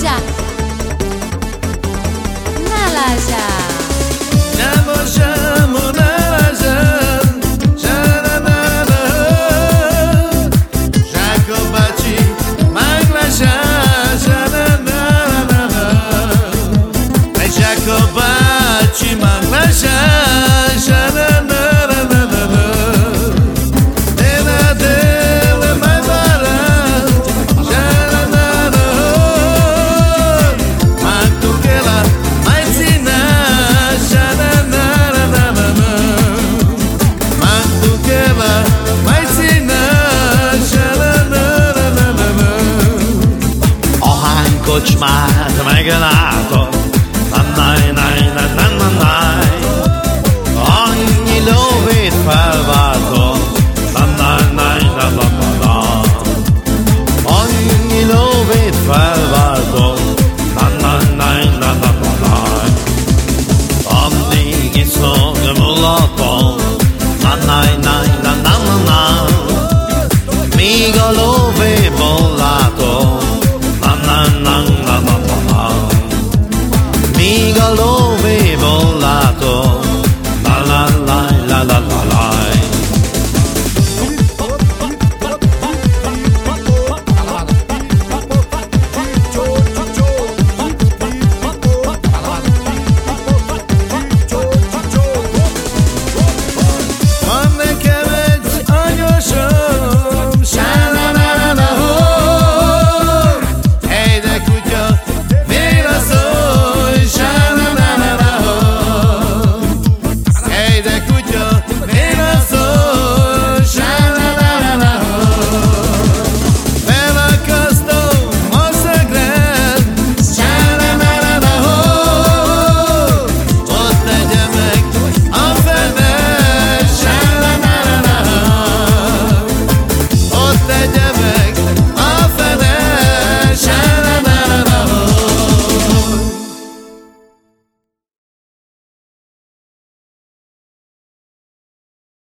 下。那拉下。amigo lo ve volato. La na na la la la la. Amigo lo ve volato. La la la la la la la.